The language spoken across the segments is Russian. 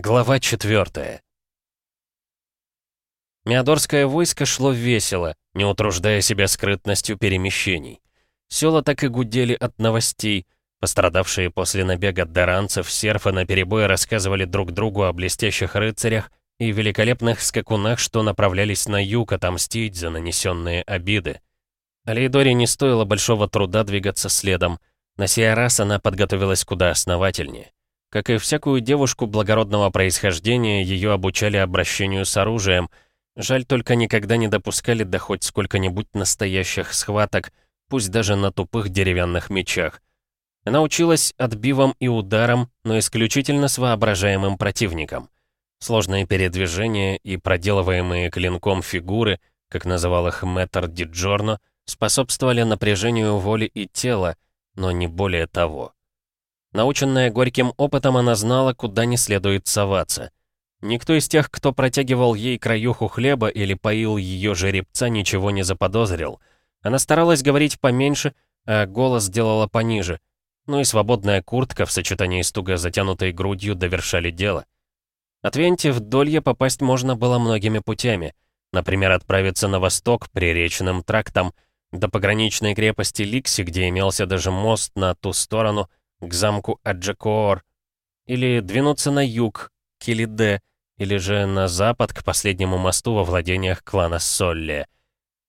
Глава 4 Миадорское войско шло весело, не утруждая себя скрытностью перемещений. Села так и гудели от новостей. Пострадавшие после набега даранцев серфы наперебой рассказывали друг другу о блестящих рыцарях и великолепных скакунах, что направлялись на юг отомстить за нанесенные обиды. Алейдоре не стоило большого труда двигаться следом. На сей раз она подготовилась куда основательнее. Как и всякую девушку благородного происхождения, ее обучали обращению с оружием. Жаль, только никогда не допускали до хоть сколько-нибудь настоящих схваток, пусть даже на тупых деревянных мечах. Она училась отбивам и ударам, но исключительно с воображаемым противником. Сложные передвижения и проделываемые клинком фигуры, как называл их мэтр Диджорно, способствовали напряжению воли и тела, но не более того. Наученная горьким опытом, она знала, куда не следует соваться. Никто из тех, кто протягивал ей краюху хлеба или поил ее жеребца, ничего не заподозрил. Она старалась говорить поменьше, а голос делала пониже. Ну и свободная куртка в сочетании с туго затянутой грудью довершали дело. От Венти в Долье попасть можно было многими путями. Например, отправиться на восток приречным трактом, до пограничной крепости Ликси, где имелся даже мост на ту сторону, к замку Аджакоор, или двинуться на юг, к Килиде, или же на запад, к последнему мосту во владениях клана Солли.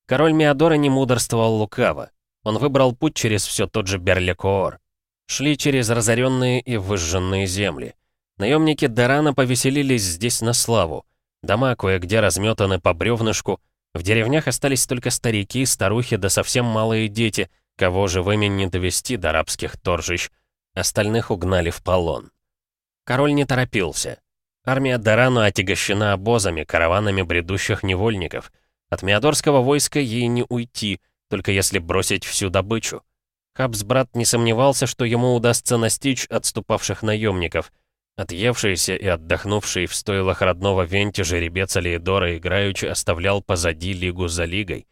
Король Миадора не мудрствовал лукаво. Он выбрал путь через все тот же Берлекоор. Шли через разоренные и выжженные земли. Наемники Дарана повеселились здесь на славу. Дома кое-где разметаны по бревнышку. В деревнях остались только старики, старухи да совсем малые дети, кого живыми не довести до арабских торжищ. Остальных угнали в полон. Король не торопился. Армия Дарану отягощена обозами, караванами бредущих невольников. От Миадорского войска ей не уйти, только если бросить всю добычу. Хабсбрат не сомневался, что ему удастся настичь отступавших наемников. Отъевшийся и отдохнувший в стойлах родного Венти жеребец Алиедора играючи оставлял позади лигу за лигой.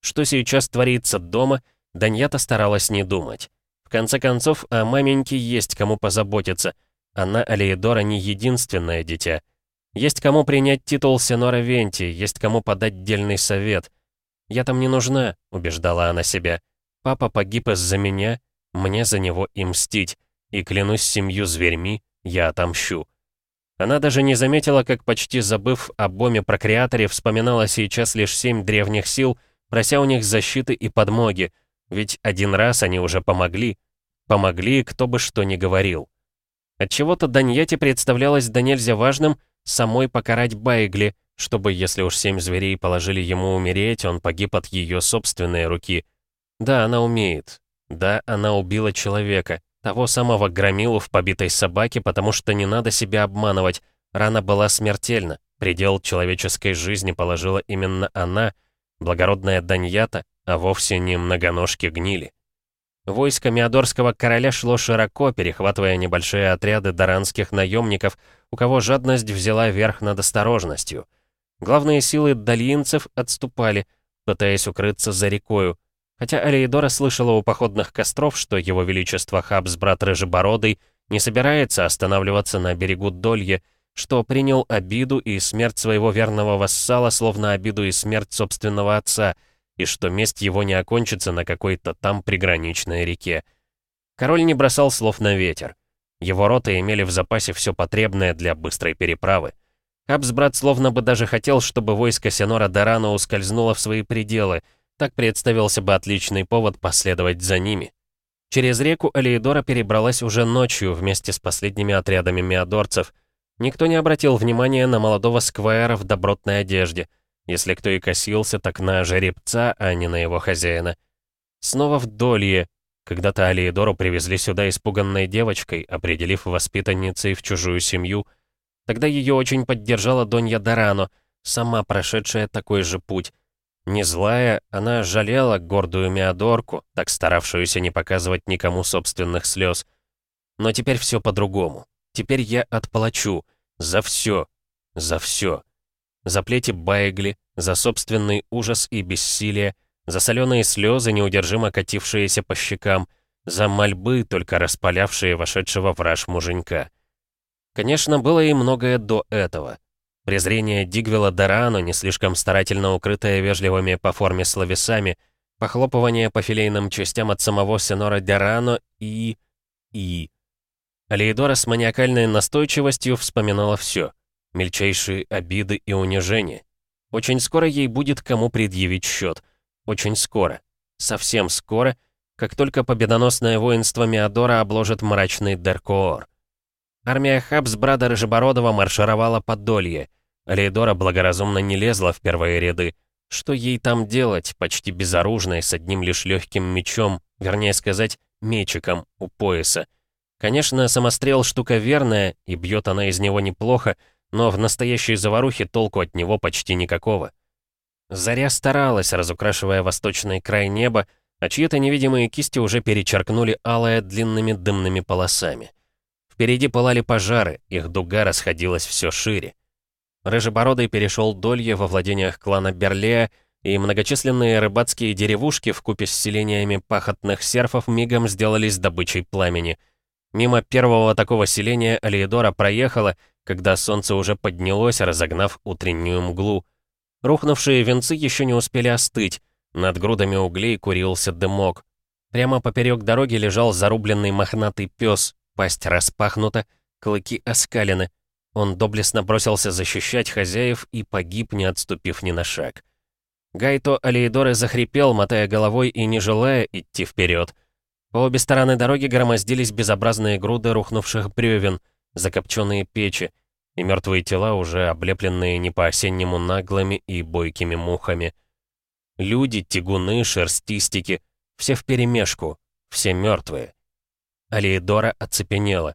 Что сейчас творится дома, Даньята старалась не думать. Конце концов, о маменьке есть кому позаботиться. Она, Алиедора, не единственное дитя. Есть кому принять титул Сенора Венти, есть кому подать дельный совет. «Я там не нужна», — убеждала она себя. «Папа погиб из-за меня, мне за него и мстить, и клянусь семью зверьми, я отомщу». Она даже не заметила, как, почти забыв о боме-прокреаторе, вспоминала сейчас лишь семь древних сил, прося у них защиты и подмоги, ведь один раз они уже помогли. Помогли, кто бы что ни говорил. Отчего-то Даньяте представлялось да нельзя важным самой покарать Байгли, чтобы, если уж семь зверей положили ему умереть, он погиб от ее собственной руки. Да, она умеет. Да, она убила человека, того самого громилу в побитой собаке, потому что не надо себя обманывать. Рана была смертельна. Предел человеческой жизни положила именно она, благородная Даньята, а вовсе не многоножки гнили. Войско Миадорского короля шло широко, перехватывая небольшие отряды даранских наемников, у кого жадность взяла верх над осторожностью. Главные силы дальинцев отступали, пытаясь укрыться за рекою, хотя Алиедора слышала у походных костров, что его величество Хабс, брат Рыжебородый, не собирается останавливаться на берегу Долье, что принял обиду и смерть своего верного вассала, словно обиду и смерть собственного отца — и что месть его не окончится на какой-то там приграничной реке. Король не бросал слов на ветер. Его роты имели в запасе все потребное для быстрой переправы. Хабсбрат словно бы даже хотел, чтобы войско Сенора Дорана ускользнуло в свои пределы, так представился бы отличный повод последовать за ними. Через реку Алиедора перебралась уже ночью вместе с последними отрядами миадорцев. Никто не обратил внимания на молодого сквайра в добротной одежде — если кто и косился, так на жеребца, а не на его хозяина. Снова в Долье. Когда-то Алиедору привезли сюда испуганной девочкой, определив воспитанницей в чужую семью. Тогда ее очень поддержала Донья Дорано, сама прошедшая такой же путь. Не злая, она жалела гордую Миадорку, так старавшуюся не показывать никому собственных слез. Но теперь все по-другому. Теперь я отплачу. За все. За все за плети Байгли, за собственный ужас и бессилие, за соленые слезы, неудержимо катившиеся по щекам, за мольбы, только распалявшие вошедшего в раж муженька. Конечно, было и многое до этого. Презрение Дигвела Дорану, не слишком старательно укрытое вежливыми по форме словесами, похлопывание по филейным частям от самого Сенора Дорано и... и... Алеидора с маниакальной настойчивостью вспоминала все. Мельчайшие обиды и унижения. Очень скоро ей будет кому предъявить счет. Очень скоро. Совсем скоро, как только победоносное воинство Меодора обложит мрачный Деркоор. Армия Хабсбрада Рыжебородова маршировала под Долье. Алейдора благоразумно не лезла в первые ряды. Что ей там делать, почти безоружной, с одним лишь легким мечом, вернее сказать, мечиком у пояса? Конечно, самострел штука верная, и бьет она из него неплохо, но в настоящей заварухе толку от него почти никакого. Заря старалась, разукрашивая восточный край неба, а чьи-то невидимые кисти уже перечеркнули алое длинными дымными полосами. Впереди пылали пожары, их дуга расходилась все шире. Рыжебородый перешел долье во владениях клана Берлея, и многочисленные рыбацкие деревушки в купе с селениями пахотных серфов мигом сделались добычей пламени. Мимо первого такого селения Алиедора проехала, когда солнце уже поднялось, разогнав утреннюю мглу. Рухнувшие венцы еще не успели остыть, над грудами углей курился дымок. Прямо поперек дороги лежал зарубленный мохнатый пес, пасть распахнута, клыки оскалены. Он доблестно бросился защищать хозяев и погиб, не отступив ни на шаг. Гайто Алиедоры захрипел, мотая головой и не желая идти вперед. По обе стороны дороги громоздились безобразные груды рухнувших бревен, закопченные печи, и мертвые тела, уже облепленные не по-осеннему наглыми и бойкими мухами. Люди, тягуны, шерстистики, все вперемешку, все мертвые. Алиедора оцепенела.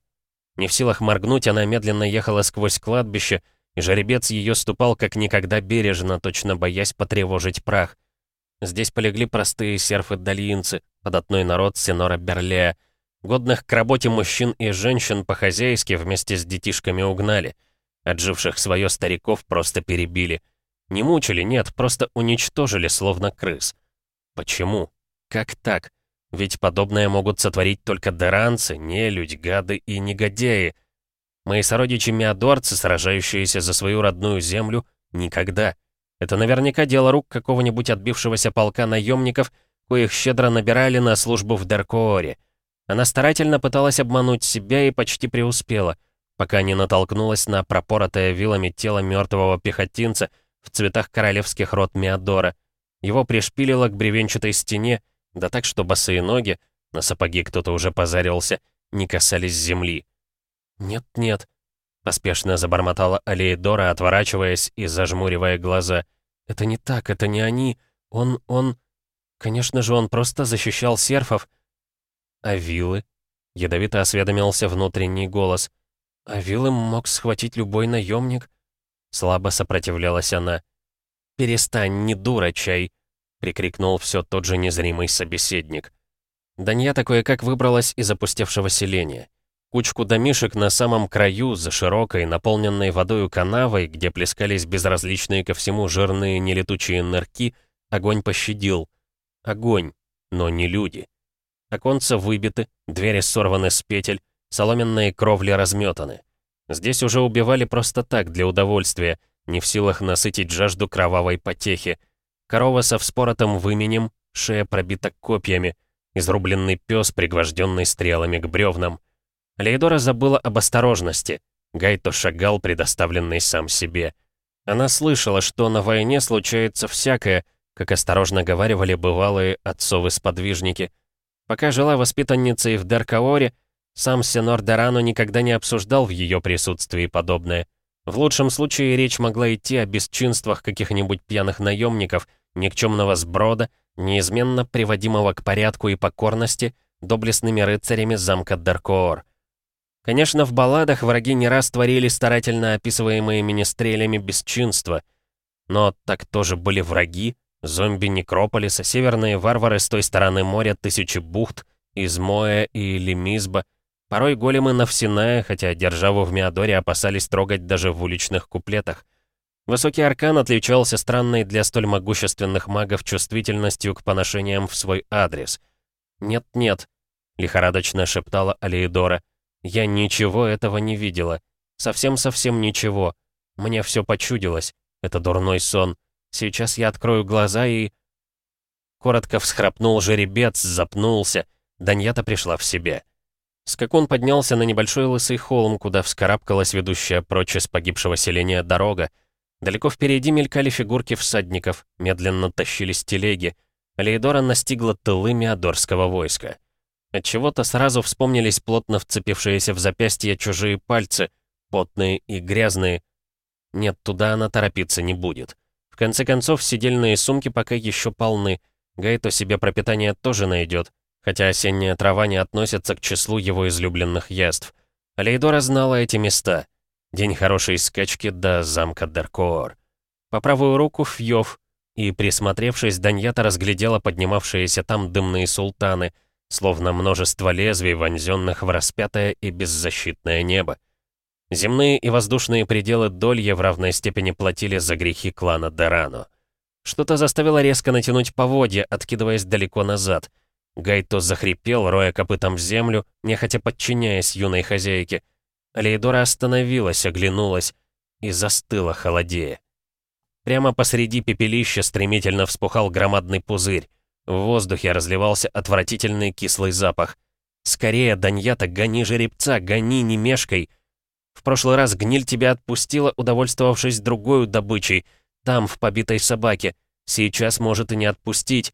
Не в силах моргнуть, она медленно ехала сквозь кладбище, и жеребец ее ступал как никогда бережно, точно боясь потревожить прах. Здесь полегли простые серфы-дальинцы, податной народ Сенора Берлея. Годных к работе мужчин и женщин по-хозяйски вместе с детишками угнали. Отживших свое стариков просто перебили. Не мучили, нет, просто уничтожили, словно крыс. Почему? Как так? Ведь подобное могут сотворить только даранцы, нелюдь, гады и негодяи. Мои сородичи миадорцы, сражающиеся за свою родную землю, никогда. Это наверняка дело рук какого-нибудь отбившегося полка наемников, коих щедро набирали на службу в Даркооре. Она старательно пыталась обмануть себя и почти преуспела пока не натолкнулась на пропоротое вилами тело мертвого пехотинца в цветах королевских рот Миадора. Его пришпилило к бревенчатой стене, да так, что босые ноги, на сапоги кто-то уже позарился, не касались земли. «Нет-нет», — поспешно забормотала Алеидора, отворачиваясь и зажмуривая глаза. «Это не так, это не они. Он, он... Конечно же, он просто защищал серфов». «А вилы?» — ядовито осведомился внутренний голос — «А вилым мог схватить любой наемник?» Слабо сопротивлялась она. «Перестань, не дура, чай!» — прикрикнул все тот же незримый собеседник. Данья такое как выбралась из опустевшего селения. Кучку домишек на самом краю, за широкой, наполненной водою канавой, где плескались безразличные ко всему жирные нелетучие нырки, огонь пощадил. Огонь, но не люди. Оконца выбиты, двери сорваны с петель, Соломенные кровли разметаны. Здесь уже убивали просто так, для удовольствия, не в силах насытить жажду кровавой потехи. Корова со вспоротым выменем, шея пробита копьями, изрубленный пес, пригвожденный стрелами к бревнам. Лейдора забыла об осторожности. Гайто шагал, предоставленный сам себе. Она слышала, что на войне случается всякое, как осторожно говаривали бывалые отцовы-сподвижники. Пока жила воспитанницей в Даркаоре, сам Сенор Дорано никогда не обсуждал в ее присутствии подобное. В лучшем случае речь могла идти о бесчинствах каких-нибудь пьяных наемников, никчемного сброда, неизменно приводимого к порядку и покорности доблестными рыцарями замка Даркоор. Конечно, в балладах враги не раз творили старательно описываемые министрелями бесчинства. Но так тоже были враги, зомби Некрополиса, северные варвары с той стороны моря Тысячи бухт, из Моя и Лемизба, Порой големы Навсиная, хотя державу в Миадоре опасались трогать даже в уличных куплетах. Высокий аркан отличался странной для столь могущественных магов чувствительностью к поношениям в свой адрес. «Нет-нет», — лихорадочно шептала Алеидора, — «я ничего этого не видела. Совсем-совсем ничего. Мне все почудилось. Это дурной сон. Сейчас я открою глаза и... Коротко всхрапнул жеребец, запнулся. Даньята пришла в себя. Скакун поднялся на небольшой лысый холм, куда вскарабкалась ведущая прочь из погибшего селения дорога. Далеко впереди мелькали фигурки всадников, медленно тащились телеги. Лейдора настигла тылы Миадорского войска. Отчего-то сразу вспомнились плотно вцепившиеся в запястье чужие пальцы, потные и грязные. Нет, туда она торопиться не будет. В конце концов, сидельные сумки пока еще полны. Гайто себе пропитание тоже найдет, хотя осенняя трава не относится к числу его излюбленных яств. Алейдора знала эти места. День хорошей скачки до замка Деркоор. По правую руку Фьев, и, присмотревшись, Даньята разглядела поднимавшиеся там дымные султаны, словно множество лезвий, вонзенных в распятое и беззащитное небо. Земные и воздушные пределы Долье в равной степени платили за грехи клана Дорано. Что-то заставило резко натянуть поводья, откидываясь далеко назад — Гайто захрипел, роя копытом в землю, нехотя подчиняясь юной хозяйке. Алейдора остановилась, оглянулась и застыла, холодея. Прямо посреди пепелища стремительно вспухал громадный пузырь. В воздухе разливался отвратительный кислый запах. «Скорее, Даньята, гони жеребца, гони, не мешкой!» В прошлый раз гниль тебя отпустила, удовольствовавшись другой добычей, там, в побитой собаке. Сейчас может и не отпустить.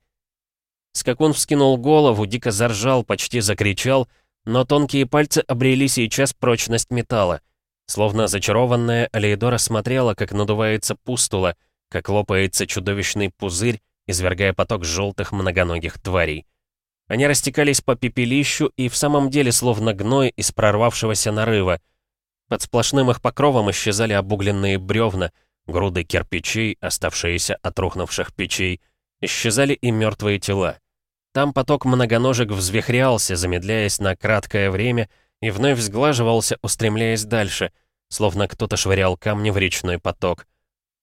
Скакун вскинул голову, дико заржал, почти закричал, но тонкие пальцы обрели сейчас прочность металла. Словно зачарованная, Алейдора смотрела, как надувается пустула, как лопается чудовищный пузырь, извергая поток желтых многоногих тварей. Они растекались по пепелищу и в самом деле словно гной из прорвавшегося нарыва. Под сплошным их покровом исчезали обугленные бревна, груды кирпичей, оставшиеся от рухнувших печей, исчезали и мертвые тела. Там поток многоножек взвихрялся, замедляясь на краткое время, и вновь сглаживался, устремляясь дальше, словно кто-то швырял камни в речной поток.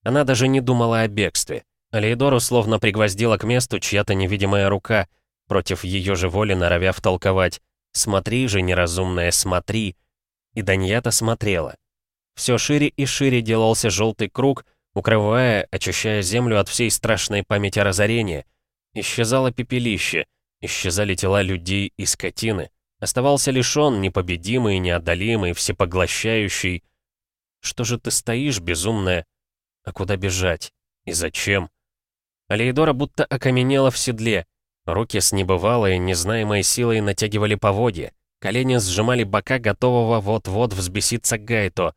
Она даже не думала о бегстве. Алейдору словно пригвоздила к месту чья-то невидимая рука, против ее же воли норовя втолковать. «Смотри же, неразумная, смотри!» И Даньята смотрела. Все шире и шире делался желтый круг, укрывая, очищая землю от всей страшной памяти разорения — Исчезало пепелище, исчезали тела людей и скотины. Оставался лишь он, непобедимый, неодолимый, всепоглощающий. Что же ты стоишь, безумная? А куда бежать? И зачем? Алейдора будто окаменела в седле. Руки с небывалой, незнаемой силой натягивали поводья. Колени сжимали бока, готового вот-вот взбеситься Гайто.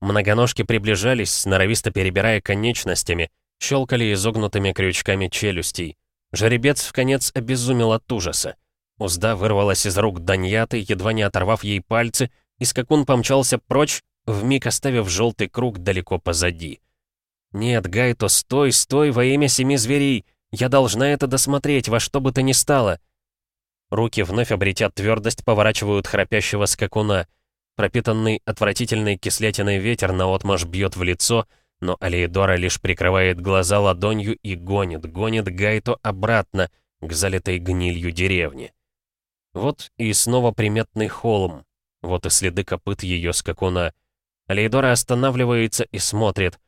Многоножки приближались, сноровисто перебирая конечностями, щелкали изогнутыми крючками челюстей. Жеребец в конец обезумел от ужаса. Узда вырвалась из рук Даньяты, едва не оторвав ей пальцы, и скакун помчался прочь, вмиг оставив желтый круг далеко позади. «Нет, Гайто, стой, стой во имя семи зверей! Я должна это досмотреть, во что бы то ни стало!» Руки, вновь обретя твердость, поворачивают храпящего скакуна. Пропитанный отвратительной кислятиной ветер наотмашь бьет в лицо — но Алиедора лишь прикрывает глаза ладонью и гонит, гонит Гайто обратно, к залитой гнилью деревне. Вот и снова приметный холм, вот и следы копыт ее скакуна. Алиедора останавливается и смотрит.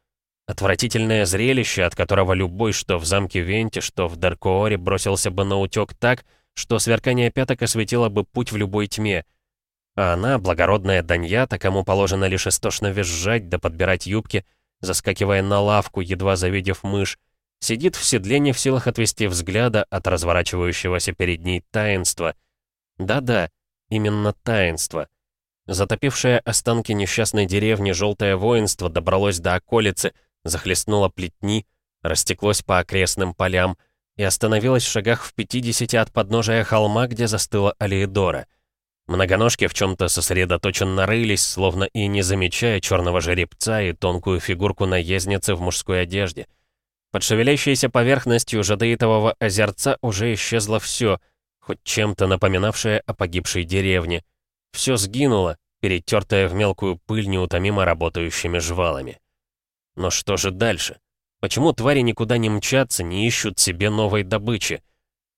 Отвратительное зрелище, от которого любой, что в замке Венте, что в Даркооре, бросился бы на утек так, что сверкание пяток осветило бы путь в любой тьме. А она, благородная Даньята, кому положено лишь истошно визжать да подбирать юбки, — заскакивая на лавку, едва завидев мышь, сидит в седле не в силах отвести взгляда от разворачивающегося перед ней таинства. Да-да, именно таинство. Затопившее останки несчастной деревни желтое воинство добралось до околицы, захлестнуло плетни, растеклось по окрестным полям и остановилось в шагах в 50 от подножия холма, где застыла Алиедора — Многоножки в чем-то сосредоточенно рылись, словно и не замечая черного жеребца и тонкую фигурку наездницы в мужской одежде. Под шевелящейся поверхностью жадеитового озерца уже исчезло все, хоть чем-то напоминавшее о погибшей деревне. Все сгинуло, перетертое в мелкую пыль неутомимо работающими жвалами. Но что же дальше? Почему твари никуда не мчатся, не ищут себе новой добычи?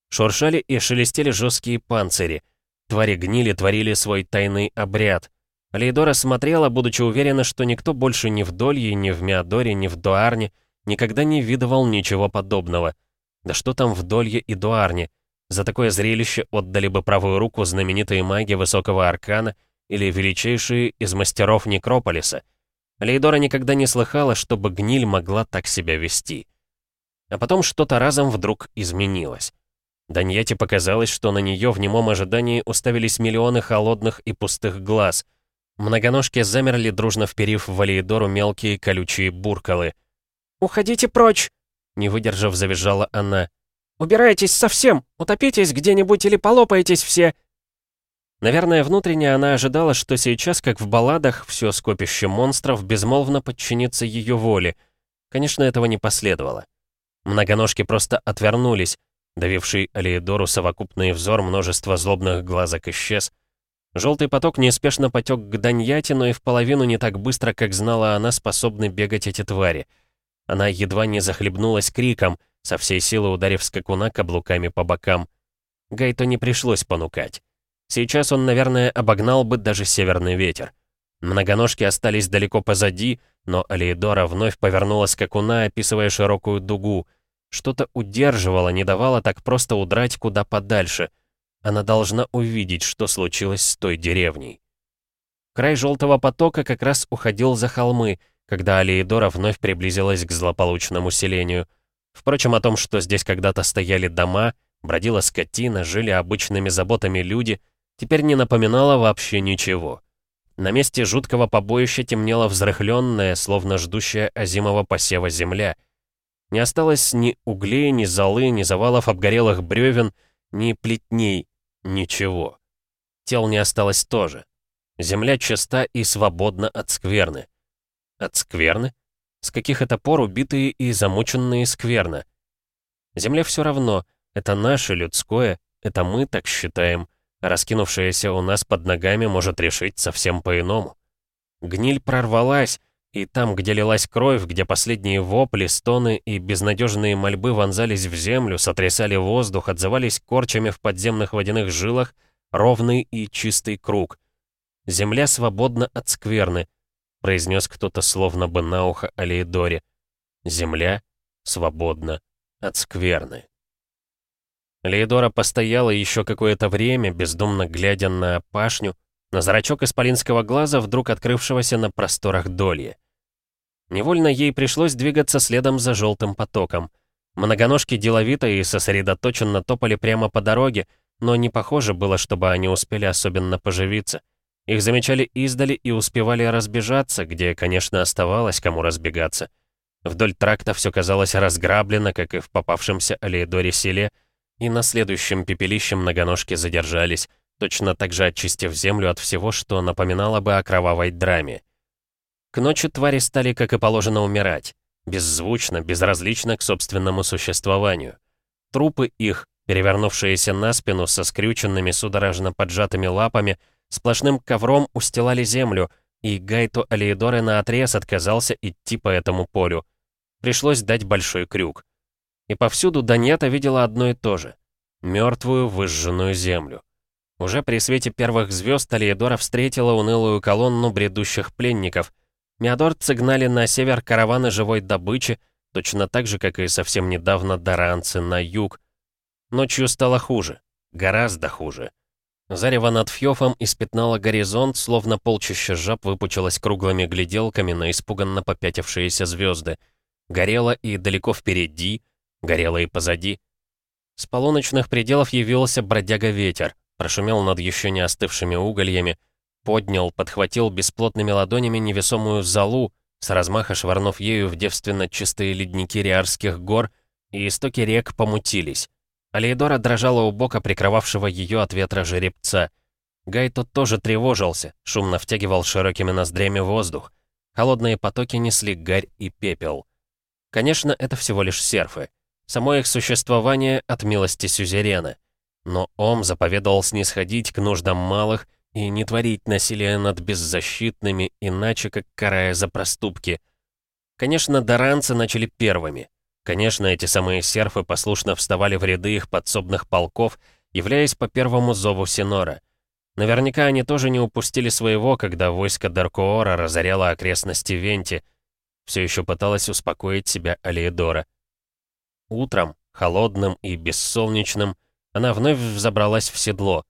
Шуршали и шелестели жесткие панцири — Твари гнили, творили свой тайный обряд. Алейдора смотрела, будучи уверена, что никто больше ни в Долье, ни в Миадоре, ни в Дуарне никогда не видывал ничего подобного. Да что там в Долье и Дуарне? За такое зрелище отдали бы правую руку знаменитые маги Высокого Аркана или величайшие из мастеров Некрополиса. Лейдора никогда не слыхала, чтобы гниль могла так себя вести. А потом что-то разом вдруг изменилось. Даньяте показалось, что на нее в немом ожидании уставились миллионы холодных и пустых глаз. Многоножки замерли, дружно вперив в Алиедору мелкие колючие буркалы. «Уходите прочь!» Не выдержав, завизжала она. «Убирайтесь совсем! Утопитесь где-нибудь или полопаетесь все!» Наверное, внутренне она ожидала, что сейчас, как в балладах, все скопище монстров безмолвно подчинится ее воле. Конечно, этого не последовало. Многоножки просто отвернулись, давивший Алиедору совокупный взор множества злобных глазок исчез. Желтый поток неспешно потек к Даньяте, но и в половину не так быстро, как знала она, способны бегать эти твари. Она едва не захлебнулась криком, со всей силы ударив скакуна каблуками по бокам. Гайто не пришлось понукать. Сейчас он, наверное, обогнал бы даже северный ветер. Многоножки остались далеко позади, но Алиедора вновь повернула скакуна, описывая широкую дугу. Что-то удерживало, не давало так просто удрать куда подальше. Она должна увидеть, что случилось с той деревней. Край желтого потока как раз уходил за холмы, когда Алиедора вновь приблизилась к злополучному селению. Впрочем, о том, что здесь когда-то стояли дома, бродила скотина, жили обычными заботами люди, теперь не напоминало вообще ничего. На месте жуткого побоища темнела взрыхленная, словно ждущая озимого посева земля. Не осталось ни углей, ни золы, ни завалов обгорелых бревен, ни плетней, ничего. Тел не осталось тоже. Земля чиста и свободна от скверны. От скверны? С каких это пор убитые и замученные скверно? Земле все равно, это наше людское, это мы так считаем. Раскинувшееся у нас под ногами может решить совсем по-иному. Гниль прорвалась, и там, где лилась кровь, где последние вопли, стоны и безнадежные мольбы вонзались в землю, сотрясали воздух, отзывались корчами в подземных водяных жилах, ровный и чистый круг. Земля свободна от скверны, произнес кто-то словно бы на ухо Алиедоре. Земля свободна от скверны. Леидора постояла еще какое-то время, бездумно глядя на пашню, на зрачок исполинского глаза, вдруг открывшегося на просторах долья. Невольно ей пришлось двигаться следом за желтым потоком. Многоножки деловито и сосредоточенно топали прямо по дороге, но не похоже было, чтобы они успели особенно поживиться. Их замечали издали и успевали разбежаться, где, конечно, оставалось кому разбегаться. Вдоль тракта все казалось разграблено, как и в попавшемся Алиэдоре селе, и на следующем пепелище многоножки задержались, точно так же очистив землю от всего, что напоминало бы о кровавой драме. К ночи твари стали, как и положено, умирать. Беззвучно, безразлично к собственному существованию. Трупы их, перевернувшиеся на спину со скрюченными судорожно поджатыми лапами, сплошным ковром устилали землю, и Гайто Алиедоре наотрез отказался идти по этому полю. Пришлось дать большой крюк. И повсюду Даньята видела одно и то же — мертвую выжженную землю. Уже при свете первых звезд Алиедора встретила унылую колонну бредущих пленников — Миадорцы гнали на север караваны живой добычи, точно так же, как и совсем недавно даранцы на юг. Ночью стало хуже, гораздо хуже. Зарево над Фьёфом испятнало горизонт, словно полчища жаб выпучилось круглыми гляделками на испуганно попятившиеся звезды. Горело и далеко впереди, горело и позади. С полуночных пределов явился бродяга-ветер, прошумел над еще не остывшими угольями, поднял, подхватил бесплотными ладонями невесомую залу, с размаха швырнув ею в девственно чистые ледники Риарских гор, и истоки рек помутились. Алейдора дрожала у бока прикрывавшего ее от ветра жеребца. Гай тут тоже тревожился, шумно втягивал широкими ноздрями воздух. Холодные потоки несли гарь и пепел. Конечно, это всего лишь серфы. Само их существование от милости сюзерена. Но Ом заповедовал снисходить к нуждам малых и не творить насилия над беззащитными, иначе как карая за проступки. Конечно, даранцы начали первыми. Конечно, эти самые серфы послушно вставали в ряды их подсобных полков, являясь по первому зову Синора. Наверняка они тоже не упустили своего, когда войско Даркоора разоряло окрестности Венти. Все еще пыталась успокоить себя Алиедора. Утром, холодным и бессолнечным, она вновь взобралась в седло.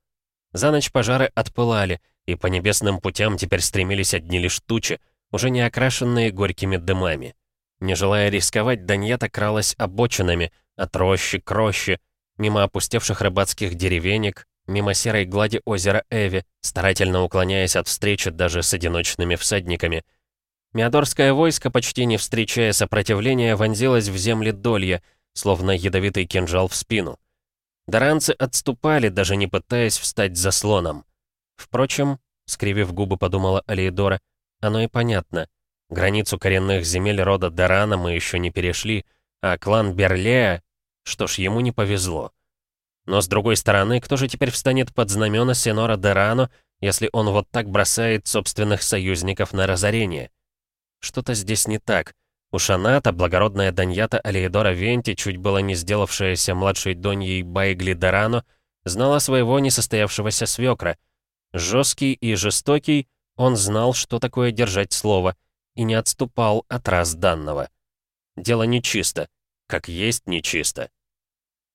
За ночь пожары отпылали, и по небесным путям теперь стремились одни лишь тучи, уже не окрашенные горькими дымами. Не желая рисковать, Даньята кралась обочинами, от рощи к роще, мимо опустевших рыбацких деревенек, мимо серой глади озера Эви, старательно уклоняясь от встречи даже с одиночными всадниками. Миадорское войско, почти не встречая сопротивления, вонзилось в земли Долья, словно ядовитый кинжал в спину. Даранцы отступали, даже не пытаясь встать заслоном. Впрочем, скривив губы, подумала Алиедора, оно и понятно. Границу коренных земель рода Дарана мы еще не перешли, а клан Берлея... Что ж, ему не повезло. Но с другой стороны, кто же теперь встанет под знамена Сенора Дерано, если он вот так бросает собственных союзников на разорение? Что-то здесь не так. У Шаната, благородная Даньята Алиедора Венти, чуть было не сделавшаяся младшей доньей Байгли Дерано, знала своего несостоявшегося свекра. Жесткий и жестокий, он знал, что такое держать слово, и не отступал от раз данного. Дело нечисто, как есть нечисто.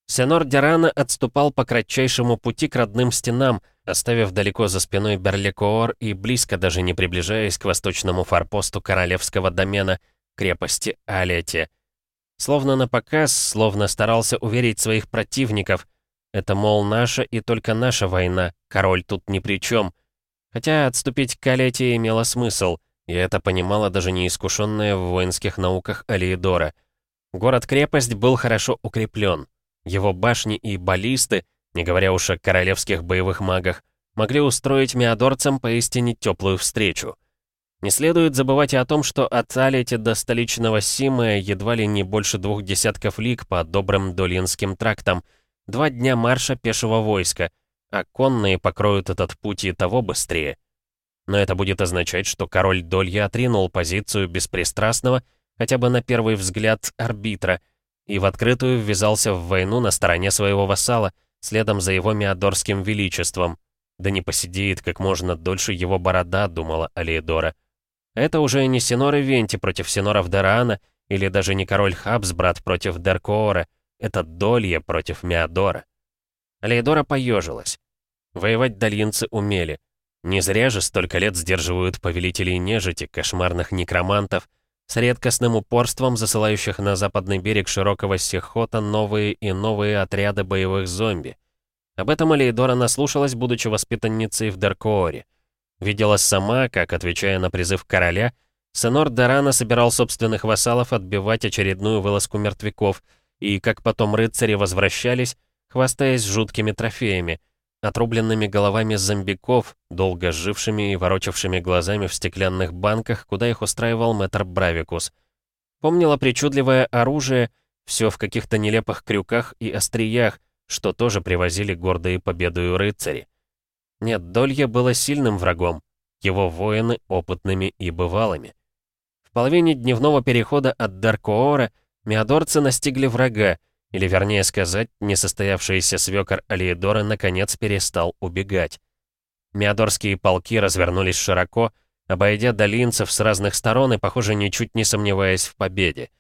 Сенор Дирана отступал по кратчайшему пути к родным стенам, оставив далеко за спиной Берлекоор и близко даже не приближаясь к восточному форпосту королевского домена, крепости Алете. Словно на показ, словно старался уверить своих противников. Это, мол, наша и только наша война, король тут ни при чем. Хотя отступить к Алете имело смысл, и это понимала даже неискушенная в воинских науках Алиедора. Город-крепость был хорошо укреплен. Его башни и баллисты, не говоря уж о королевских боевых магах, могли устроить миадорцам поистине теплую встречу. Не следует забывать и о том, что от Алити до столичного Симы едва ли не больше двух десятков лиг по добрым Долинским трактам, два дня марша пешего войска, а конные покроют этот путь и того быстрее. Но это будет означать, что король Долья отринул позицию беспристрастного, хотя бы на первый взгляд, арбитра, и в открытую ввязался в войну на стороне своего вассала, следом за его миадорским величеством. Да не посидеет как можно дольше его борода, думала Алиедора. Это уже не Синоры Венти против Синоров Дераана, или даже не король Хабсбрат против Деркоора, это Долье против Миадора. Алиедора поежилась. Воевать дольинцы умели. Не зря же столько лет сдерживают повелителей нежити, кошмарных некромантов, с редкостным упорством засылающих на западный берег широкого Сехота новые и новые отряды боевых зомби. Об этом Алейдора наслушалась, будучи воспитанницей в Деркооре. Видела сама, как, отвечая на призыв короля, Сенор Дорана собирал собственных вассалов отбивать очередную вылазку мертвяков, и как потом рыцари возвращались, хвастаясь жуткими трофеями — отрубленными головами зомбиков, долго жившими и ворочавшими глазами в стеклянных банках, куда их устраивал мэтр Бравикус. Помнила причудливое оружие, все в каких-то нелепых крюках и остриях, что тоже привозили гордые победою рыцари. Нет, Долье было сильным врагом, его воины опытными и бывалыми. В половине дневного перехода от Даркоора миадорцы настигли врага, или, вернее сказать, несостоявшийся свекор Алиедора наконец перестал убегать. Миадорские полки развернулись широко, обойдя долинцев с разных сторон и, похоже, ничуть не сомневаясь в победе.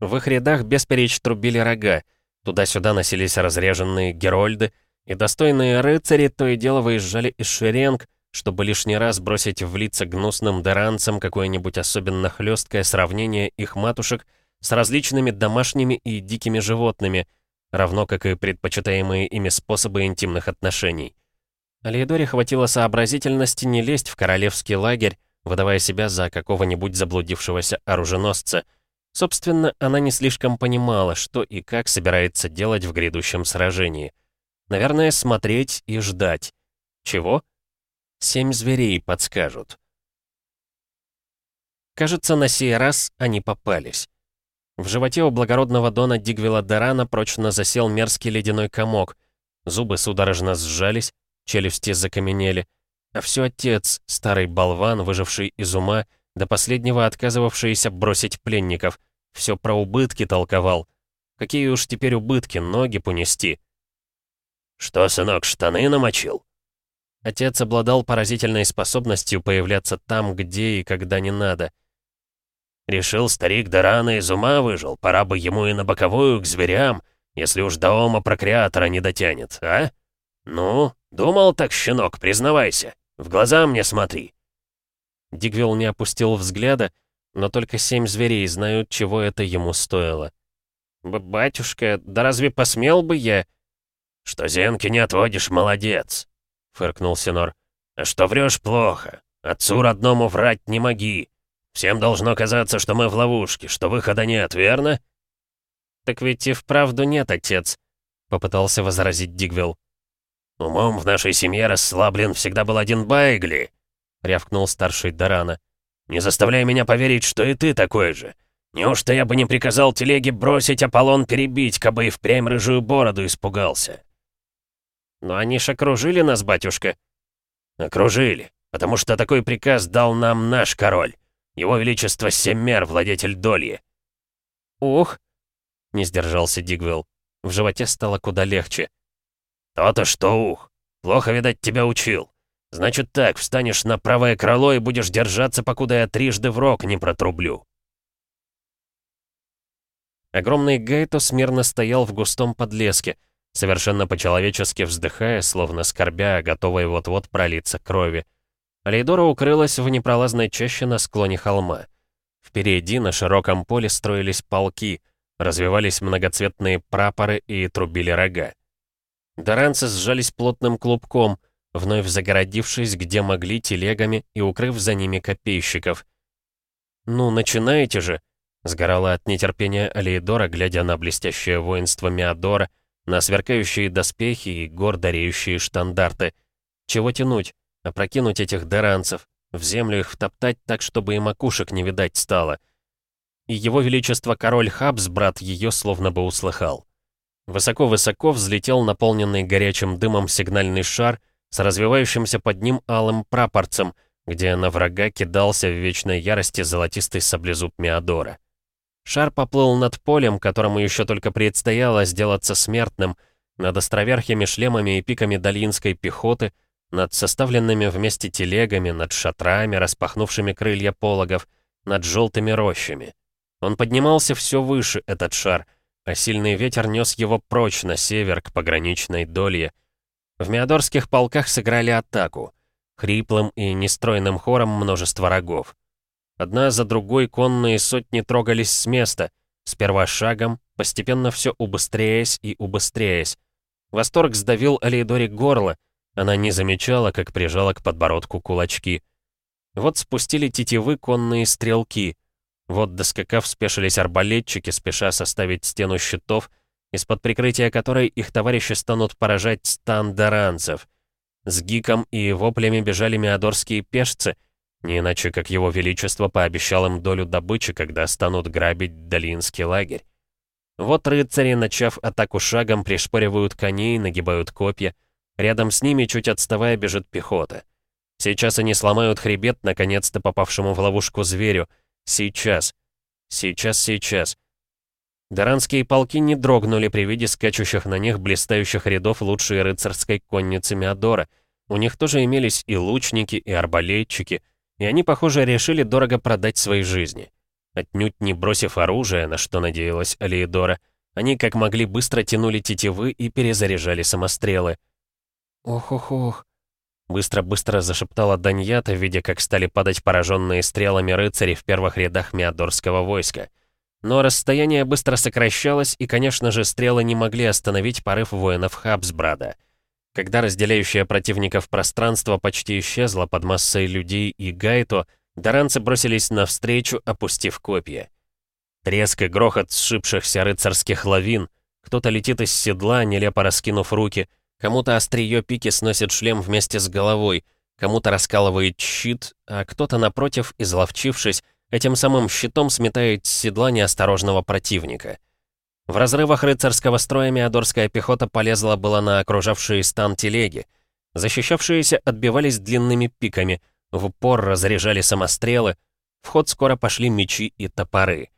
В их рядах бесперечь трубили рога, туда-сюда носились разреженные герольды, и достойные рыцари то и дело выезжали из шеренг, чтобы лишний раз бросить в лица гнусным даранцам какое-нибудь особенно хлесткое сравнение их матушек с различными домашними и дикими животными, равно как и предпочитаемые ими способы интимных отношений. Алиедоре хватило сообразительности не лезть в королевский лагерь, выдавая себя за какого-нибудь заблудившегося оруженосца. Собственно, она не слишком понимала, что и как собирается делать в грядущем сражении. Наверное, смотреть и ждать. Чего? Семь зверей подскажут. Кажется, на сей раз они попались. В животе у благородного Дона Дигвила Дерана прочно засел мерзкий ледяной комок. Зубы судорожно сжались, челюсти закаменели. А все отец, старый болван, выживший из ума, до последнего отказывавшийся бросить пленников, все про убытки толковал. Какие уж теперь убытки, ноги понести. «Что, сынок, штаны намочил?» Отец обладал поразительной способностью появляться там, где и когда не надо. Решил старик да рано из ума выжил, пора бы ему и на боковую к зверям, если уж до ома прокреатора не дотянет, а? Ну, думал так, щенок, признавайся. В глаза мне смотри. Дигвилл не опустил взгляда, но только семь зверей знают, чего это ему стоило. «Батюшка, да разве посмел бы я?» «Что зенки не отводишь, молодец!» — фыркнул Синор. «А что врешь, плохо. Отцу родному врать не моги. Всем должно казаться, что мы в ловушке, что выхода нет, верно?» «Так ведь и вправду нет, отец», — попытался возразить Дигвилл. «Умом в нашей семье расслаблен всегда был один Байгли», — рявкнул старший Дарана. «Не заставляй меня поверить, что и ты такой же. Неужто я бы не приказал телеге бросить Аполлон перебить, кабы и впрямь рыжую бороду испугался?» «Но они ж окружили нас, батюшка». «Окружили, потому что такой приказ дал нам наш король. Его Величество Семмер, владетель Дольи». «Ух!» — не сдержался Дигвилл. В животе стало куда легче. «То-то что ух! Плохо, видать, тебя учил. Значит так, встанешь на правое крыло и будешь держаться, покуда я трижды в рог не протрублю». Огромный Гайто смирно стоял в густом подлеске, совершенно по-человечески вздыхая, словно скорбя, готовой вот-вот пролиться крови. Алейдора укрылась в непролазной чаще на склоне холма. Впереди на широком поле строились полки, развивались многоцветные прапоры и трубили рога. Доранцы сжались плотным клубком, вновь загородившись, где могли, телегами и укрыв за ними копейщиков. «Ну, начинаете же!» — сгорала от нетерпения Алиедора, глядя на блестящее воинство Меодора, на сверкающие доспехи и гордо реющие штандарты. Чего тянуть? Опрокинуть этих доранцев, в землю их втоптать так, чтобы и макушек не видать стало. И его величество король Хабс, брат ее, словно бы услыхал. Высоко-высоко взлетел наполненный горячим дымом сигнальный шар с развивающимся под ним алым прапорцем, где на врага кидался в вечной ярости золотистый саблезуб Меодора. Шар поплыл над полем, которому еще только предстояло сделаться смертным, над островерхими шлемами и пиками долинской пехоты, над составленными вместе телегами, над шатрами, распахнувшими крылья пологов, над желтыми рощами. Он поднимался все выше, этот шар — а сильный ветер нес его прочь на север, к пограничной долье. В Меодорских полках сыграли атаку. Хриплым и нестройным хором множество рогов. Одна за другой конные сотни трогались с места, сперва шагом, постепенно все убыстряясь и убыстряясь. Восторг сдавил Алейдоре горло, она не замечала, как прижала к подбородку кулачки. Вот спустили тетивы конные стрелки — вот доскакав спешились арбалетчики, спеша составить стену щитов, из-под прикрытия которой их товарищи станут поражать стан даранцев. С гиком и воплями бежали миадорские пешцы, не иначе как его величество пообещал им долю добычи, когда станут грабить Долинский лагерь. Вот рыцари, начав атаку шагом, пришпоривают коней, нагибают копья. Рядом с ними, чуть отставая, бежит пехота. Сейчас они сломают хребет, наконец-то попавшему в ловушку зверю — Сейчас. Сейчас, сейчас. Даранские полки не дрогнули при виде скачущих на них блистающих рядов лучшей рыцарской конницы Меодора. У них тоже имелись и лучники, и арбалетчики, и они, похоже, решили дорого продать свои жизни. Отнюдь не бросив оружие, на что надеялась Алиедора, они как могли быстро тянули тетивы и перезаряжали самострелы. «Ох-ох-ох», Быстро-быстро зашептала Даньята, видя, как стали падать пораженные стрелами рыцари в первых рядах Миадорского войска. Но расстояние быстро сокращалось, и, конечно же, стрелы не могли остановить порыв воинов Хабсбрада. Когда разделяющее противников пространство почти исчезло под массой людей и гайто, даранцы бросились навстречу, опустив копья. Треск и грохот сшибшихся рыцарских лавин. Кто-то летит из седла, нелепо раскинув руки — Кому-то острие пики сносит шлем вместе с головой, кому-то раскалывает щит, а кто-то, напротив, изловчившись, этим самым щитом сметает с седла неосторожного противника. В разрывах рыцарского строя миадорская пехота полезла была на окружавшие стан телеги. Защищавшиеся отбивались длинными пиками, в упор разряжали самострелы, в ход скоро пошли мечи и топоры.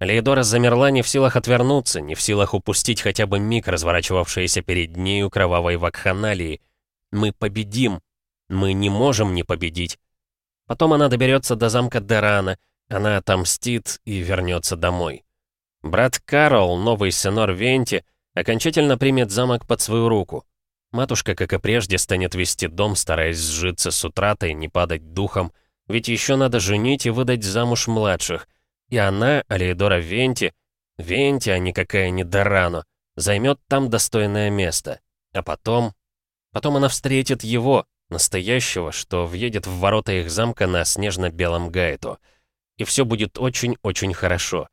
Лейдора замерла не в силах отвернуться, не в силах упустить хотя бы миг разворачивавшейся перед нею кровавой вакханалии. «Мы победим! Мы не можем не победить. Потом она доберется до замка Дерана, она отомстит и вернется домой. Брат Карл, новый сенор Венти, окончательно примет замок под свою руку. Матушка, как и прежде, станет вести дом, стараясь сжиться с утратой, не падать духом, ведь еще надо женить и выдать замуж младших. И она, Алеидора Венти, Венти, а никакая не Дорано, займет там достойное место. А потом... Потом она встретит его, настоящего, что въедет в ворота их замка на снежно-белом гайту. И все будет очень-очень хорошо.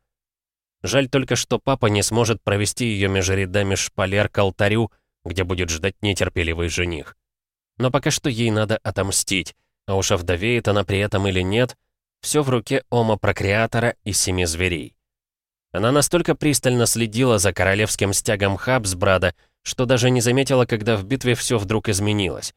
Жаль только, что папа не сможет провести ее между рядами шпалер к алтарю, где будет ждать нетерпеливый жених. Но пока что ей надо отомстить, а уж овдовеет она при этом или нет, все в руке Ома Прокреатора и Семи Зверей. Она настолько пристально следила за королевским стягом Хабсбрада, что даже не заметила, когда в битве все вдруг изменилось.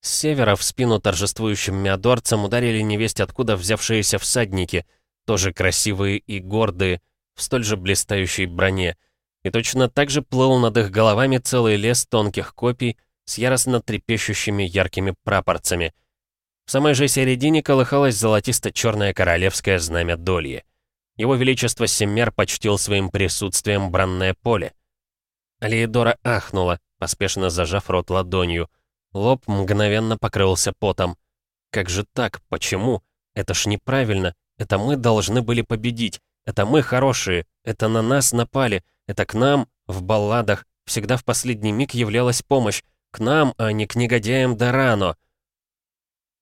С севера в спину торжествующим миадорцам ударили невесть откуда взявшиеся всадники, тоже красивые и гордые, в столь же блистающей броне, и точно так же плыл над их головами целый лес тонких копий с яростно трепещущими яркими прапорцами. В самой же середине колыхалось золотисто-черное королевское знамя Долье. Его Величество Семмер почтил своим присутствием бранное поле. Алиедора ахнула, поспешно зажав рот ладонью. Лоб мгновенно покрылся потом. «Как же так? Почему? Это ж неправильно. Это мы должны были победить. Это мы хорошие. Это на нас напали. Это к нам, в балладах, всегда в последний миг являлась помощь. К нам, а не к негодяям Дорано.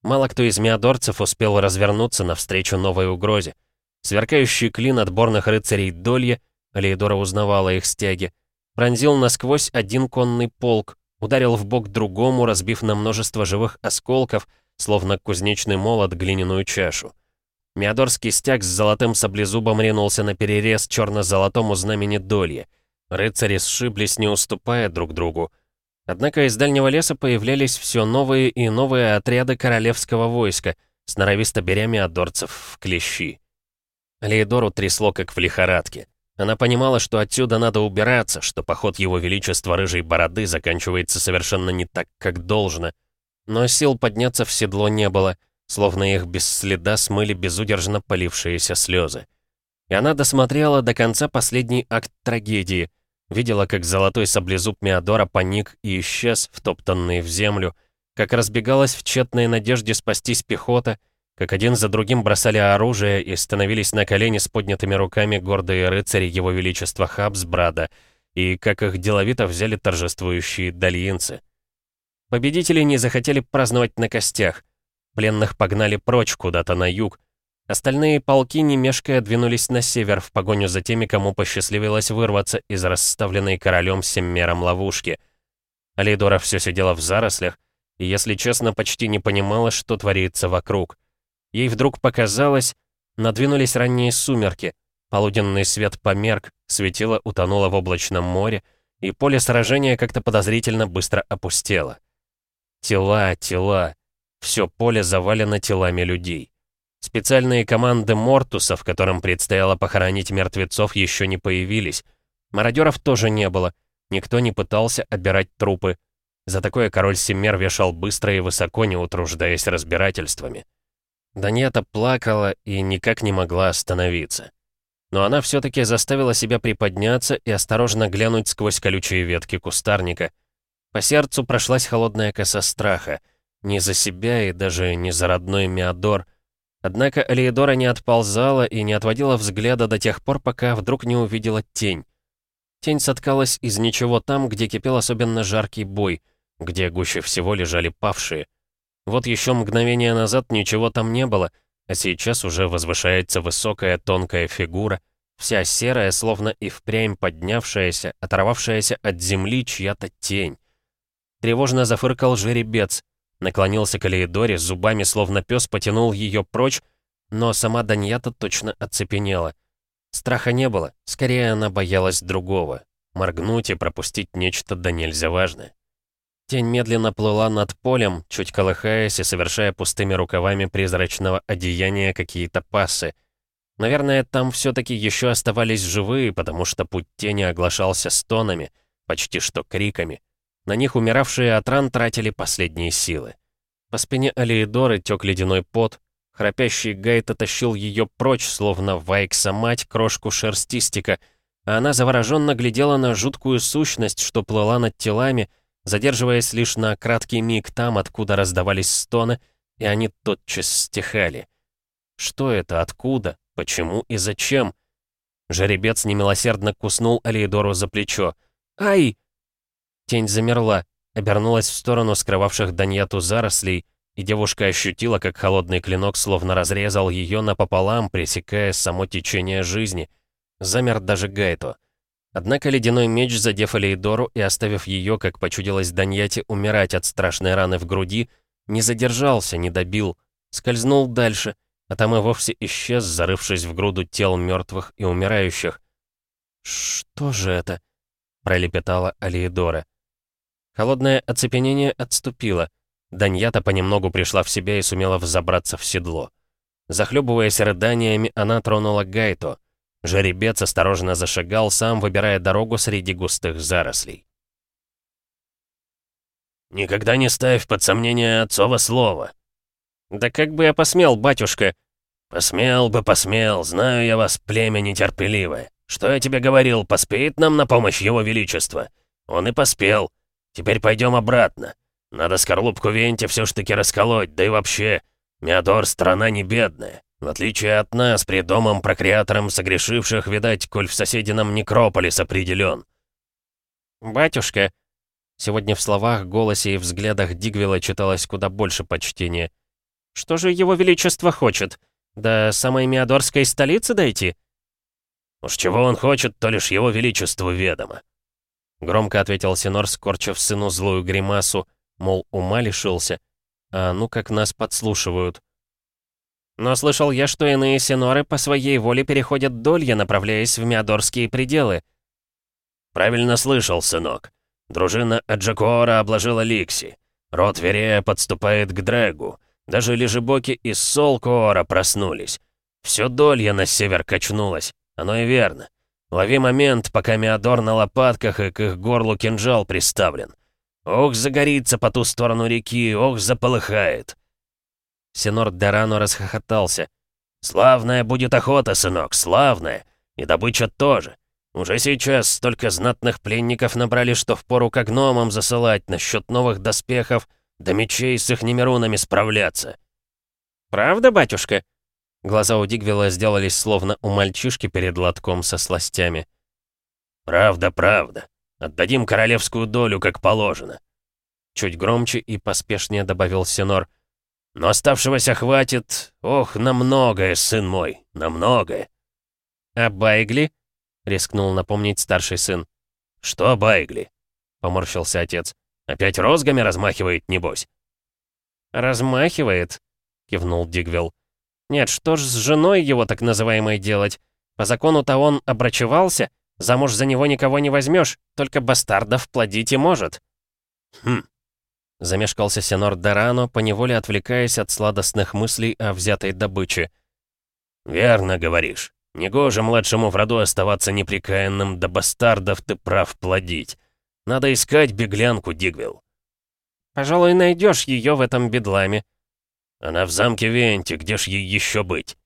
Мало кто из миадорцев успел развернуться навстречу новой угрозе. Сверкающий клин отборных рыцарей Долье, Алейдора узнавала их стяги, пронзил насквозь один конный полк, ударил в бок другому, разбив на множество живых осколков, словно кузнечный молот глиняную чашу. Миадорский стяг с золотым саблезубом ринулся на перерез черно-золотому знамени Долье. Рыцари сшиблись, не уступая друг другу. Однако из дальнего леса появлялись все новые и новые отряды королевского войска, сноровисто беря миадорцев в клещи. Леидору трясло, как в лихорадке. Она понимала, что отсюда надо убираться, что поход его величества рыжей бороды заканчивается совершенно не так, как должно. Но сил подняться в седло не было — словно их без следа смыли безудержно полившиеся слезы. И она досмотрела до конца последний акт трагедии, видела, как золотой саблезуб Миадора паник и исчез, втоптанный в землю, как разбегалась в тщетной надежде спастись пехота, как один за другим бросали оружие и становились на колени с поднятыми руками гордые рыцари Его Величества Хабсбрада, и как их деловито взяли торжествующие дальинцы. Победители не захотели праздновать на костях — Пленных погнали прочь куда-то на юг. Остальные полки, не мешкая, двинулись на север в погоню за теми, кому посчастливилось вырваться из расставленной королем Семмером ловушки. Алидора все сидела в зарослях, и, если честно, почти не понимала, что творится вокруг. Ей вдруг показалось, надвинулись ранние сумерки, полуденный свет померк, светило утонуло в облачном море, и поле сражения как-то подозрительно быстро опустело. Тела, тела, все поле завалено телами людей. Специальные команды Мортусов, которым предстояло похоронить мертвецов, еще не появились. Мародеров тоже не было. Никто не пытался обирать трупы. За такое король Семмер вешал быстро и высоко, не утруждаясь разбирательствами. Даньята плакала и никак не могла остановиться. Но она все-таки заставила себя приподняться и осторожно глянуть сквозь колючие ветки кустарника. По сердцу прошлась холодная коса страха — не за себя и даже не за родной Миадор. Однако Алиедора не отползала и не отводила взгляда до тех пор, пока вдруг не увидела тень. Тень соткалась из ничего там, где кипел особенно жаркий бой, где гуще всего лежали павшие. Вот еще мгновение назад ничего там не было, а сейчас уже возвышается высокая тонкая фигура, вся серая, словно и впрямь поднявшаяся, оторвавшаяся от земли чья-то тень. Тревожно зафыркал жеребец, Наклонился к Алеидоре, зубами словно пес потянул ее прочь, но сама Даньята точно оцепенела. Страха не было, скорее она боялась другого. Моргнуть и пропустить нечто да нельзя важное. Тень медленно плыла над полем, чуть колыхаясь и совершая пустыми рукавами призрачного одеяния какие-то пассы. Наверное, там все-таки еще оставались живые, потому что путь тени оглашался стонами, почти что криками. На них умиравшие от ран тратили последние силы. По спине Алиедоры тек ледяной пот, храпящий Гайта тащил ее прочь, словно Вайкса-мать, крошку шерстистика, а она завороженно глядела на жуткую сущность, что плыла над телами, задерживаясь лишь на краткий миг там, откуда раздавались стоны, и они тотчас стихали. Что это, откуда, почему и зачем? Жеребец немилосердно куснул Алиедору за плечо. «Ай!» Тень замерла, обернулась в сторону скрывавших Даньяту зарослей, и девушка ощутила, как холодный клинок словно разрезал ее напополам, пресекая само течение жизни. Замер даже Гайто. Однако ледяной меч, задев Алейдору и оставив ее, как почудилось Даньяте, умирать от страшной раны в груди, не задержался, не добил, скользнул дальше, а там и вовсе исчез, зарывшись в груду тел мертвых и умирающих. «Что же это?» — пролепетала Алиедора. Холодное оцепенение отступило. Даньята понемногу пришла в себя и сумела взобраться в седло. Захлебываясь рыданиями, она тронула Гайто. Жеребец осторожно зашагал, сам выбирая дорогу среди густых зарослей. «Никогда не ставь под сомнение отцово слово». «Да как бы я посмел, батюшка?» «Посмел бы, посмел, знаю я вас, племя нетерпеливое. Что я тебе говорил, поспеет нам на помощь его величества? Он и поспел. Теперь пойдем обратно. Надо скорлупку Венти все ж таки расколоть, да и вообще, Миадор страна не бедная. В отличие от нас, при домом прокреатором согрешивших, видать, коль в соседином некрополис определен. «Батюшка!» Сегодня в словах, голосе и взглядах Дигвила читалось куда больше почтения. «Что же его величество хочет? До самой Миадорской столицы дойти?» «Уж чего он хочет, то лишь его величеству ведомо», Громко ответил Синор, скорчив сыну злую гримасу, мол, ума лишился. А ну как нас подслушивают. Но слышал я, что иные синоры по своей воле переходят долье, направляясь в Миадорские пределы. Правильно слышал, сынок. Дружина Аджакуора обложила Ликси. Род Верея подступает к Дрэгу. Даже Лежебоки из Солкуора проснулись. Все долье на север качнулось. Оно и верно. Лови момент, пока Миадор на лопатках и к их горлу кинжал приставлен. Ох, загорится по ту сторону реки, ох, заполыхает. Синор Дерано расхохотался. «Славная будет охота, сынок, славная. И добыча тоже. Уже сейчас столько знатных пленников набрали, что впору к гномам засылать, насчет новых доспехов, да мечей с их немирунами справляться». «Правда, батюшка?» Глаза у Дигвилла сделались словно у мальчишки перед лотком со сластями. «Правда, правда. Отдадим королевскую долю, как положено». Чуть громче и поспешнее добавил Синор. «Но оставшегося хватит, ох, на многое, сын мой, на многое». «А Байгли?» — рискнул напомнить старший сын. «Что Байгли?» — поморщился отец. «Опять розгами размахивает, небось?» «Размахивает?» — кивнул Дигвилл. Нет, что ж с женой его так называемой делать? По закону-то он обрачевался, замуж за него никого не возьмешь, только бастардов плодить и может. Хм. Замешкался Сенор Дорано, поневоле отвлекаясь от сладостных мыслей о взятой добыче. «Верно говоришь. Негоже младшему в роду оставаться неприкаянным, да бастардов ты прав плодить. Надо искать беглянку, Дигвилл». «Пожалуй, найдешь ее в этом бедламе», она в замке Венти, где ж ей еще быть?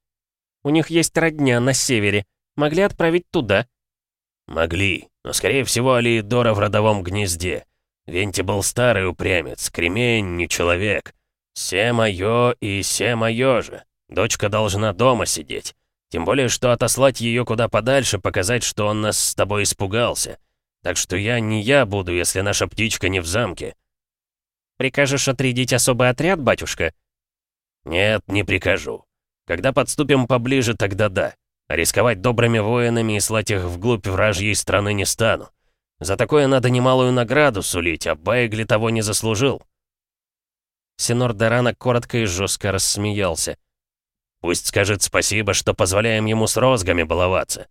У них есть родня на севере. Могли отправить туда. Могли, но скорее всего Алиедора в родовом гнезде. Венти был старый упрямец, кремень, не человек. Все мое и все мое же. Дочка должна дома сидеть. Тем более, что отослать ее куда подальше, показать, что он нас с тобой испугался. Так что я не я буду, если наша птичка не в замке. Прикажешь отрядить особый отряд, батюшка? «Нет, не прикажу. Когда подступим поближе, тогда да. А рисковать добрыми воинами и слать их вглубь вражьей страны не стану. За такое надо немалую награду сулить, а Байгли того не заслужил». Синор Дорана коротко и жестко рассмеялся. «Пусть скажет спасибо, что позволяем ему с розгами баловаться».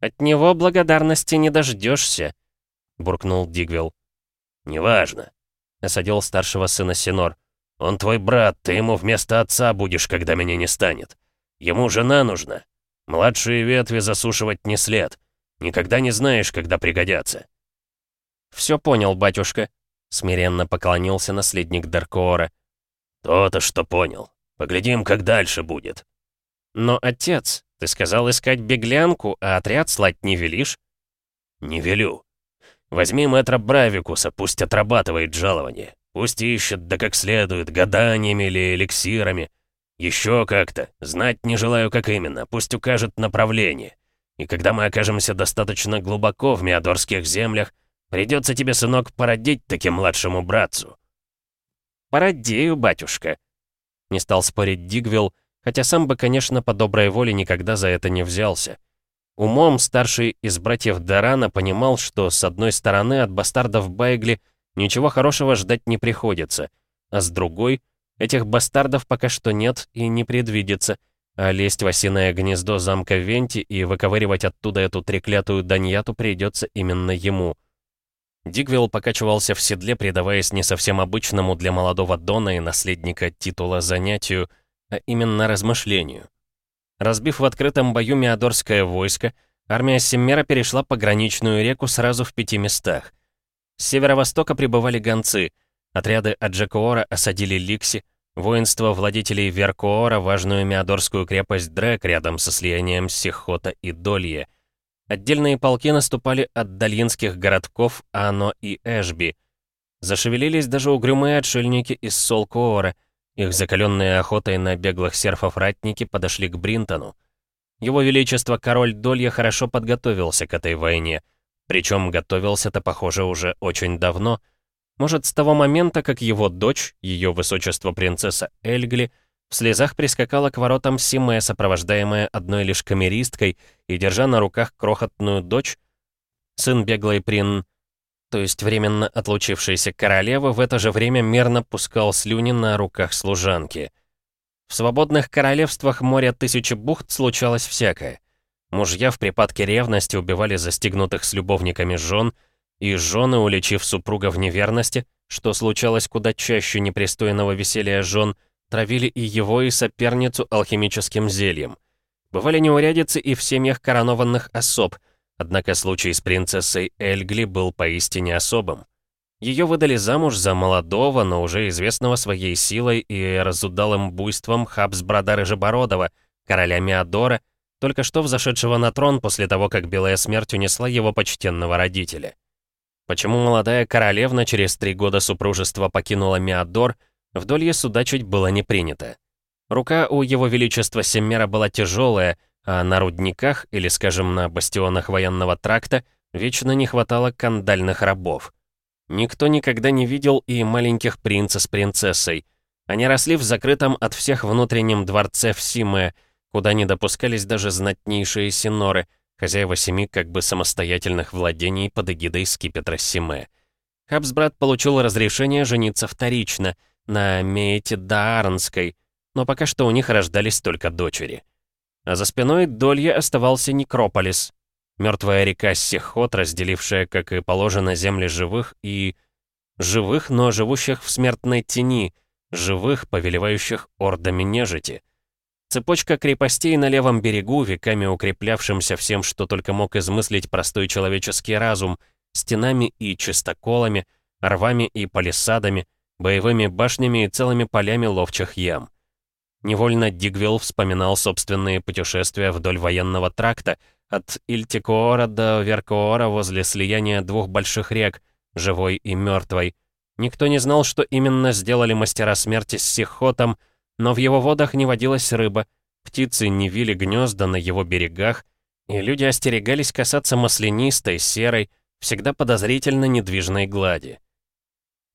«От него благодарности не дождешься», — буркнул Дигвилл. «Неважно», — осадил старшего сына Синор. Он твой брат, ты ему вместо отца будешь, когда меня не станет. Ему жена нужна. Младшие ветви засушивать не след. Никогда не знаешь, когда пригодятся». «Все понял, батюшка», — смиренно поклонился наследник Даркоора. «То-то, что понял. Поглядим, как дальше будет». «Но, отец, ты сказал искать беглянку, а отряд слать не велишь?» «Не велю. Возьми мэтра Бравикуса, пусть отрабатывает жалование. Пусть ищет, да как следует, гаданиями или эликсирами. Еще как-то. Знать не желаю, как именно. Пусть укажет направление. И когда мы окажемся достаточно глубоко в Миадорских землях, придется тебе, сынок, породить таким младшему братцу». «Породею, батюшка», — не стал спорить Дигвилл, хотя сам бы, конечно, по доброй воле никогда за это не взялся. Умом старший из братьев Дарана понимал, что, с одной стороны, от бастардов Байгли ничего хорошего ждать не приходится, а с другой, этих бастардов пока что нет и не предвидится, а лезть в осиное гнездо замка Венти и выковыривать оттуда эту треклятую Даньяту придется именно ему. Дигвилл покачивался в седле, предаваясь не совсем обычному для молодого Дона и наследника титула занятию, а именно размышлению. Разбив в открытом бою Миадорское войско, армия Семмера перешла пограничную реку сразу в пяти местах. С северо-востока прибывали гонцы, отряды Аджакоора осадили Ликси, воинство владетелей Веркоора, важную Миадорскую крепость Дрек рядом со слиянием Сихота и Долье. Отдельные полки наступали от дальинских городков Ано и Эшби. Зашевелились даже угрюмые отшельники из Солкоора — их закаленные охотой на беглых серфов ратники подошли к Бринтону. Его Величество король Долья хорошо подготовился к этой войне. Причем готовился-то, похоже, уже очень давно. Может, с того момента, как его дочь, ее высочество принцесса Эльгли, в слезах прискакала к воротам Симе, сопровождаемая одной лишь камеристкой и держа на руках крохотную дочь, сын беглой прин то есть временно отлучившаяся королева, в это же время мерно пускал слюни на руках служанки. В свободных королевствах моря тысячи бухт случалось всякое. Мужья в припадке ревности убивали застигнутых с любовниками жен, и жены, уличив супруга в неверности, что случалось куда чаще непристойного веселья жен, травили и его, и соперницу алхимическим зельем. Бывали неурядицы и в семьях коронованных особ — Однако случай с принцессой Эльгли был поистине особым. Ее выдали замуж за молодого, но уже известного своей силой и разудалым буйством Хабсбрада Рыжебородова, короля Миадора, только что взошедшего на трон после того, как Белая Смерть унесла его почтенного родителя. Почему молодая королевна через три года супружества покинула Миадор, вдоль судачить было не принято. Рука у его величества Семмера была тяжелая, а на рудниках, или, скажем, на бастионах военного тракта, вечно не хватало кандальных рабов. Никто никогда не видел и маленьких принца с принцессой. Они росли в закрытом от всех внутреннем дворце в Симе, куда не допускались даже знатнейшие синоры, хозяева семи как бы самостоятельных владений под эгидой скипетра Симе. Хабсбрат получил разрешение жениться вторично, на Мейте Даарнской, но пока что у них рождались только дочери. А за спиной Долье оставался Некрополис. Мертвая река Сихот, разделившая, как и положено, земли живых и... Живых, но живущих в смертной тени, живых, повелевающих ордами нежити. Цепочка крепостей на левом берегу, веками укреплявшимся всем, что только мог измыслить простой человеческий разум, стенами и чистоколами, рвами и палисадами, боевыми башнями и целыми полями ловчих ям. Невольно Дигвилл вспоминал собственные путешествия вдоль военного тракта, от Ильтикоора до Веркоора возле слияния двух больших рек, живой и мертвой. Никто не знал, что именно сделали мастера смерти с Сихотом, но в его водах не водилась рыба, птицы не вили гнезда на его берегах, и люди остерегались касаться маслянистой, серой, всегда подозрительно недвижной глади.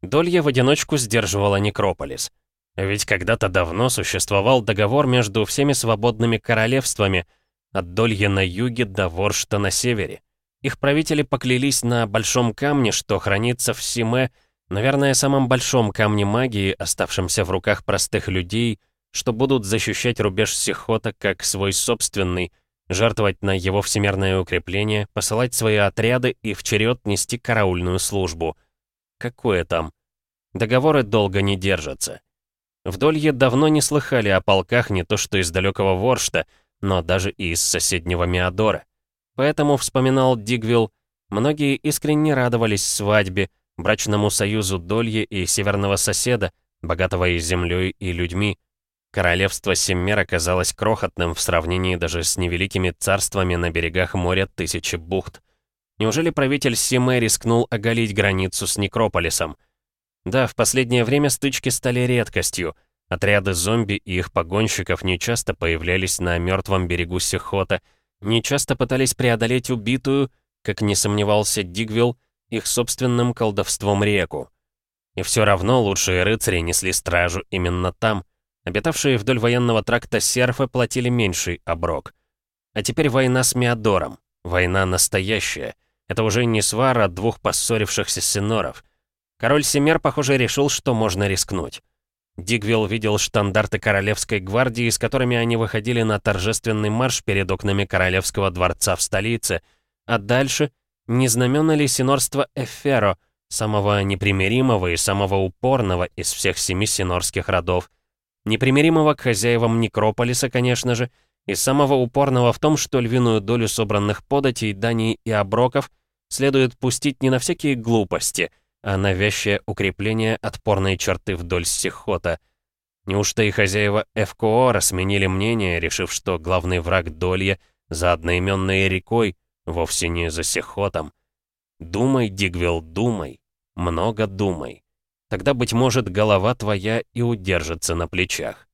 Долья в одиночку сдерживала Некрополис — ведь когда-то давно существовал договор между всеми свободными королевствами, от Долья на юге до Воршта на севере. Их правители поклялись на большом камне, что хранится в Симе, наверное, самом большом камне магии, оставшемся в руках простых людей, что будут защищать рубеж Сихота как свой собственный, жертвовать на его всемирное укрепление, посылать свои отряды и в черед нести караульную службу. Какое там? Договоры долго не держатся. В Долье давно не слыхали о полках не то что из далекого Воршта, но даже и из соседнего Миадора. Поэтому, вспоминал Дигвилл, многие искренне радовались свадьбе, брачному союзу Долье и северного соседа, богатого и землей, и людьми. Королевство Семмер оказалось крохотным в сравнении даже с невеликими царствами на берегах моря Тысячи Бухт. Неужели правитель Симе рискнул оголить границу с Некрополисом? Да, в последнее время стычки стали редкостью. Отряды зомби и их погонщиков нечасто появлялись на мертвом берегу Сихота, нечасто пытались преодолеть убитую, как не сомневался Дигвилл, их собственным колдовством реку. И все равно лучшие рыцари несли стражу именно там. Обитавшие вдоль военного тракта серфы платили меньший оброк. А теперь война с Миадором. Война настоящая. Это уже не свара двух поссорившихся синоров. Король Семер, похоже, решил, что можно рискнуть. Дигвилл видел штандарты Королевской гвардии, с которыми они выходили на торжественный марш перед окнами Королевского дворца в столице, а дальше — не знамена ли синорства Эферо — самого непримиримого и самого упорного из всех семи синорских родов. Непримиримого к хозяевам Некрополиса, конечно же, и самого упорного в том, что львиную долю собранных податей, даний и оброков следует пустить не на всякие глупости, а на вязчее укрепление отпорной черты вдоль Сихота. Неужто и хозяева ФКО сменили мнение, решив, что главный враг Долья за одноименной рекой, вовсе не за Сихотом? Думай, Дигвилл, думай много думай. Тогда, быть может, голова твоя и удержится на плечах.